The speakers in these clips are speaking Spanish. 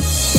soon.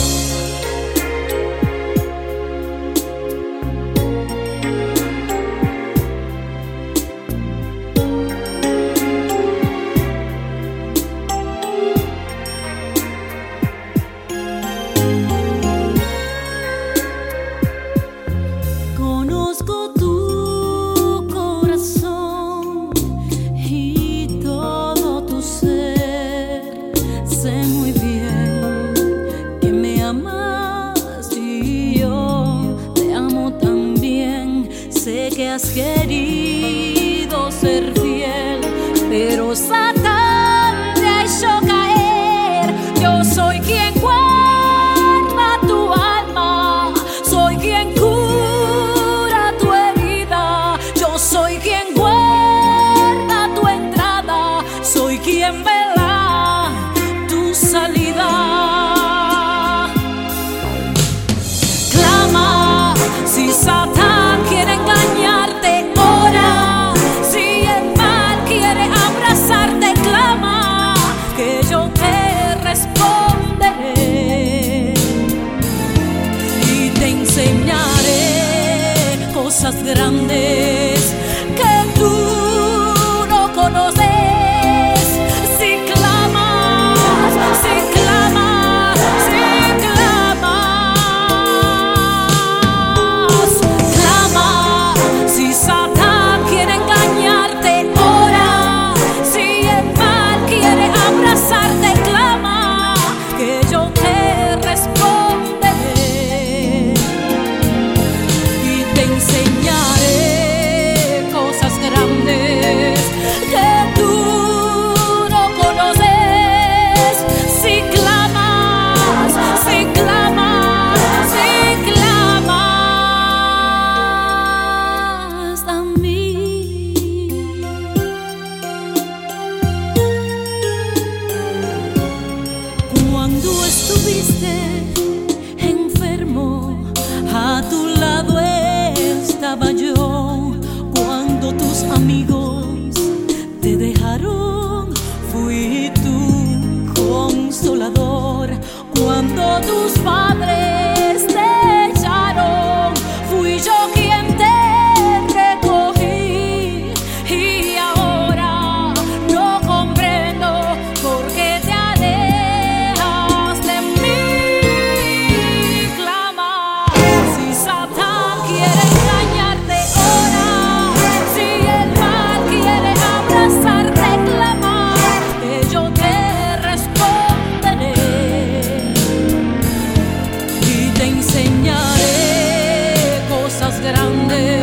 que has querido ser fiel, pero Satan te hizo caer. Yo soy quien guarda tu alma, soy quien cura tu herida, yo soy quien guarda tu entrada, soy quien ve cosas grandes. enfermo, a tu lado estaba yo cuando tus amigos grande.